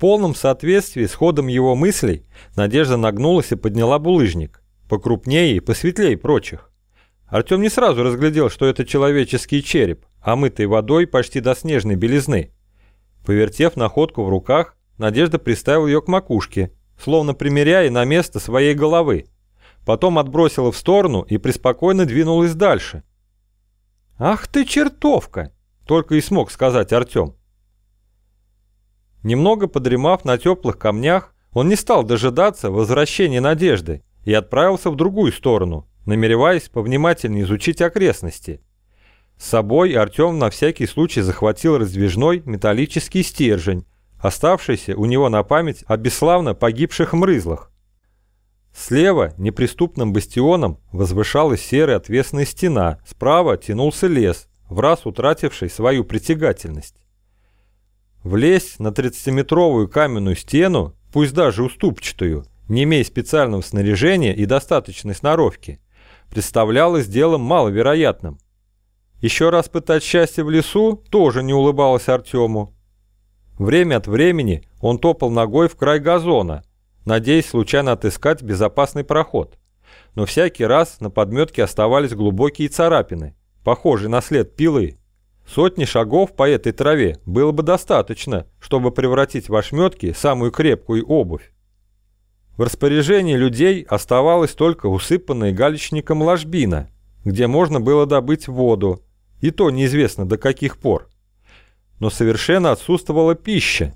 полном соответствии с ходом его мыслей Надежда нагнулась и подняла булыжник, покрупнее и посветлее прочих. Артем не сразу разглядел, что это человеческий череп, омытый водой почти до снежной белизны. Повертев находку в руках, Надежда приставила ее к макушке, словно примеряя на место своей головы. Потом отбросила в сторону и преспокойно двинулась дальше. «Ах ты чертовка!» — только и смог сказать Артем. Немного подремав на теплых камнях, он не стал дожидаться возвращения Надежды и отправился в другую сторону, намереваясь повнимательнее изучить окрестности. С собой Артем на всякий случай захватил раздвижной металлический стержень, оставшийся у него на память о бесславно погибших мрызлах. Слева неприступным бастионом возвышалась серая отвесная стена, справа тянулся лес, в раз утративший свою притягательность. Влезть на 30-метровую каменную стену, пусть даже уступчатую, не имея специального снаряжения и достаточной сноровки, представлялось делом маловероятным. Еще раз пытать счастье в лесу тоже не улыбалось Артему. Время от времени он топал ногой в край газона, надеясь случайно отыскать безопасный проход. Но всякий раз на подметке оставались глубокие царапины, похожие на след пилы. Сотни шагов по этой траве было бы достаточно, чтобы превратить в ошметки самую крепкую обувь. В распоряжении людей оставалась только усыпанная галечником ложбина, где можно было добыть воду, и то неизвестно до каких пор. Но совершенно отсутствовала пища.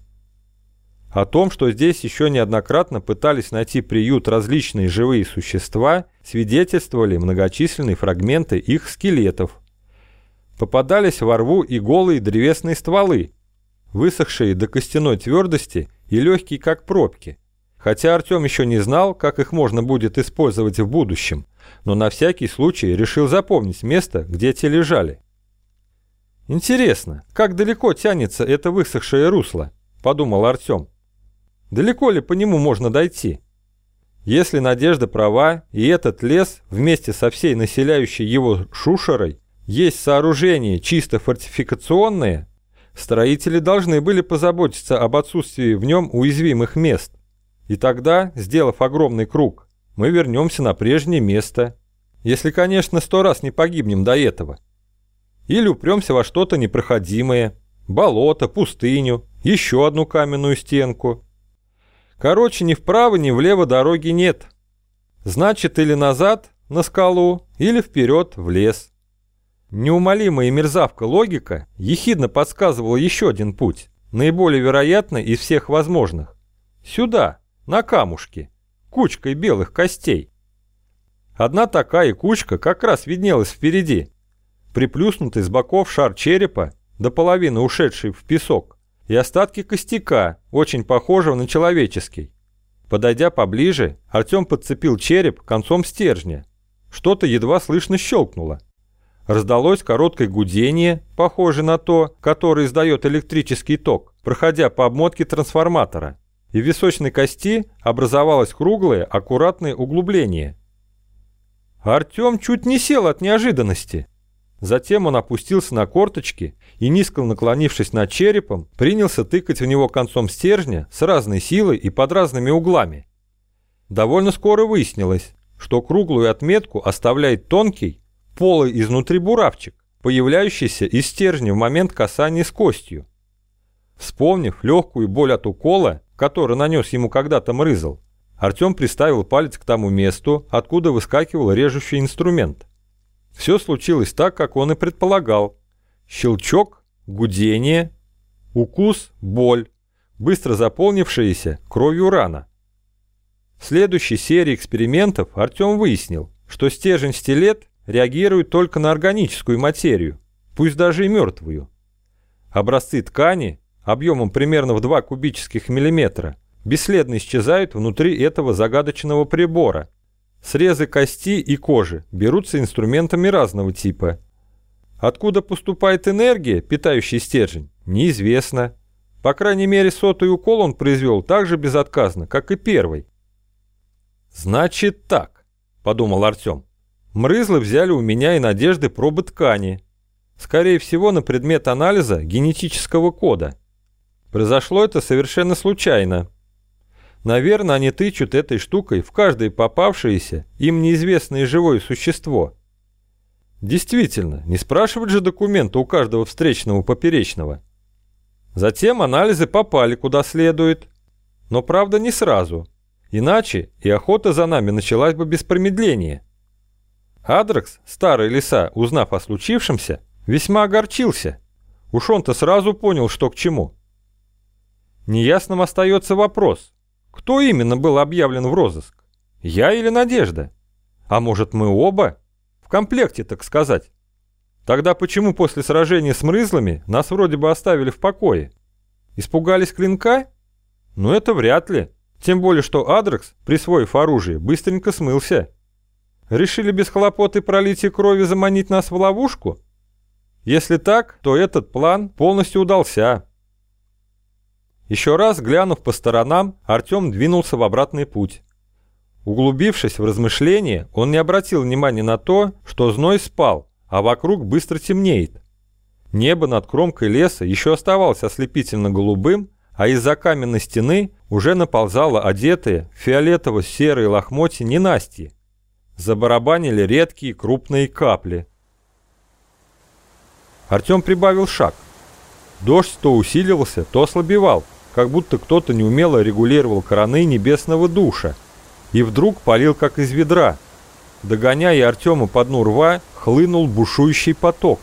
О том, что здесь еще неоднократно пытались найти приют различные живые существа, свидетельствовали многочисленные фрагменты их скелетов – попадались во рву и голые древесные стволы, высохшие до костяной твердости и легкие как пробки. Хотя Артем еще не знал, как их можно будет использовать в будущем, но на всякий случай решил запомнить место, где те лежали. «Интересно, как далеко тянется это высохшее русло?» – подумал Артем. «Далеко ли по нему можно дойти?» Если Надежда права, и этот лес вместе со всей населяющей его шушерой есть сооружения чисто фортификационные, строители должны были позаботиться об отсутствии в нем уязвимых мест. И тогда, сделав огромный круг, мы вернемся на прежнее место. Если, конечно, сто раз не погибнем до этого. Или упремся во что-то непроходимое, болото, пустыню, еще одну каменную стенку. Короче, ни вправо, ни влево дороги нет. Значит, или назад, на скалу, или вперед, в лес. Неумолимая мерзавка логика ехидно подсказывала еще один путь, наиболее вероятный из всех возможных. Сюда, на камушке, кучкой белых костей. Одна такая кучка как раз виднелась впереди. Приплюснутый с боков шар черепа, до половины ушедший в песок, и остатки костяка, очень похожего на человеческий. Подойдя поближе, Артем подцепил череп концом стержня. Что-то едва слышно щелкнуло. Раздалось короткое гудение, похожее на то, которое издает электрический ток, проходя по обмотке трансформатора. И в височной кости образовалось круглое, аккуратное углубление. Артем чуть не сел от неожиданности. Затем он опустился на корточки и, низко наклонившись над черепом, принялся тыкать в него концом стержня с разной силой и под разными углами. Довольно скоро выяснилось, что круглую отметку оставляет тонкий, полый изнутри буравчик, появляющийся из стержня в момент касания с костью. Вспомнив легкую боль от укола, который нанес ему когда-то мрызл, Артем приставил палец к тому месту, откуда выскакивал режущий инструмент. Все случилось так, как он и предполагал. Щелчок, гудение, укус, боль, быстро заполнившаяся кровью рана. В следующей серии экспериментов Артем выяснил, что стержень-стилет реагируют только на органическую материю, пусть даже и мертвую. Образцы ткани объемом примерно в 2 кубических миллиметра бесследно исчезают внутри этого загадочного прибора. Срезы кости и кожи берутся инструментами разного типа. Откуда поступает энергия, питающая стержень, неизвестно. По крайней мере, сотый укол он произвел так же безотказно, как и первый. «Значит так», — подумал Артем. Мрызлы взяли у меня и Надежды пробы ткани. Скорее всего, на предмет анализа генетического кода. Произошло это совершенно случайно. Наверное, они тычут этой штукой в каждое попавшееся им неизвестное живое существо. Действительно, не спрашивать же документы у каждого встречного поперечного. Затем анализы попали куда следует. Но правда не сразу. Иначе и охота за нами началась бы без промедления. Адрекс, старый лиса, узнав о случившемся, весьма огорчился. Уж он-то сразу понял, что к чему. Неясным остается вопрос, кто именно был объявлен в розыск? Я или Надежда? А может мы оба? В комплекте, так сказать. Тогда почему после сражения с мрызлами нас вроде бы оставили в покое? Испугались клинка? Ну это вряд ли. Тем более, что Адрекс, присвоив оружие, быстренько смылся. Решили без хлопот и пролития крови заманить нас в ловушку? Если так, то этот план полностью удался. Еще раз глянув по сторонам, Артем двинулся в обратный путь. Углубившись в размышления, он не обратил внимания на то, что зной спал, а вокруг быстро темнеет. Небо над кромкой леса еще оставалось ослепительно голубым, а из-за каменной стены уже наползало одетые в фиолетово-серые лохмотья ненастье. Забарабанили редкие крупные капли. Артем прибавил шаг. Дождь то усиливался, то ослабевал, как будто кто-то неумело регулировал краны небесного душа, и вдруг полил как из ведра. Догоняя Артема по дну рва, хлынул бушующий поток.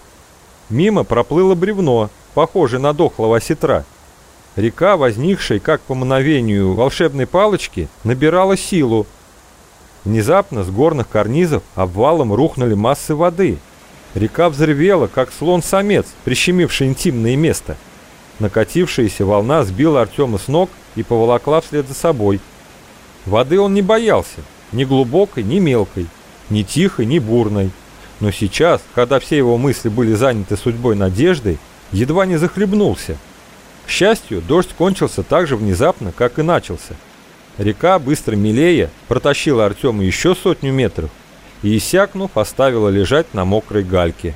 Мимо проплыло бревно, похожее на дохлого осетра. Река, возникшая как по мановению волшебной палочки, набирала силу. Внезапно с горных карнизов обвалом рухнули массы воды. Река взревела, как слон-самец, прищемивший интимное место. Накатившаяся волна сбила Артема с ног и поволокла вслед за собой. Воды он не боялся, ни глубокой, ни мелкой, ни тихой, ни бурной. Но сейчас, когда все его мысли были заняты судьбой надежды, едва не захлебнулся. К счастью, дождь кончился так же внезапно, как и начался. Река, быстро мелея, протащила Артема еще сотню метров и, иссякнув, оставила лежать на мокрой гальке.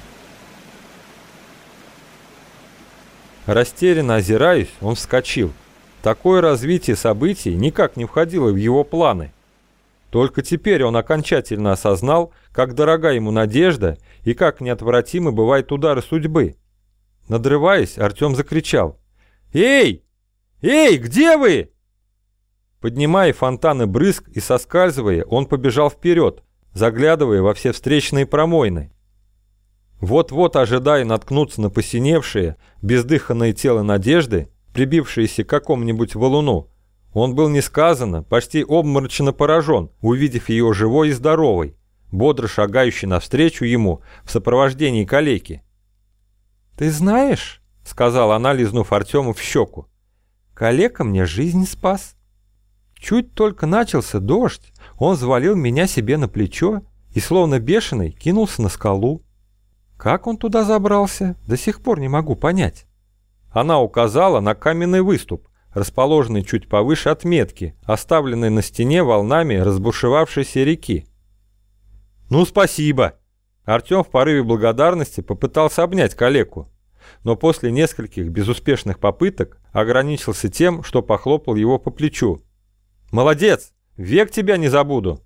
Растерянно озираясь, он вскочил. Такое развитие событий никак не входило в его планы. Только теперь он окончательно осознал, как дорога ему надежда и как неотвратимы бывают удары судьбы. Надрываясь, Артем закричал. «Эй! Эй, где вы?» Поднимая фонтаны брызг и соскальзывая, он побежал вперед, заглядывая во все встречные промойны. Вот-вот, ожидая наткнуться на посиневшее, бездыханное тело надежды, прибившееся к какому-нибудь валуну, он был несказанно, почти обморочно поражен, увидев ее живой и здоровой, бодро шагающей навстречу ему в сопровождении калеки. «Ты знаешь...» — сказала она, лизнув Артему в щеку. «Калека мне жизнь спас. Чуть только начался дождь, он завалил меня себе на плечо и, словно бешеный, кинулся на скалу. Как он туда забрался, до сих пор не могу понять». Она указала на каменный выступ, расположенный чуть повыше отметки, оставленной на стене волнами разбушевавшейся реки. «Ну, спасибо!» Артем в порыве благодарности попытался обнять калеку, но после нескольких безуспешных попыток ограничился тем, что похлопал его по плечу. «Молодец! Век тебя не забуду!»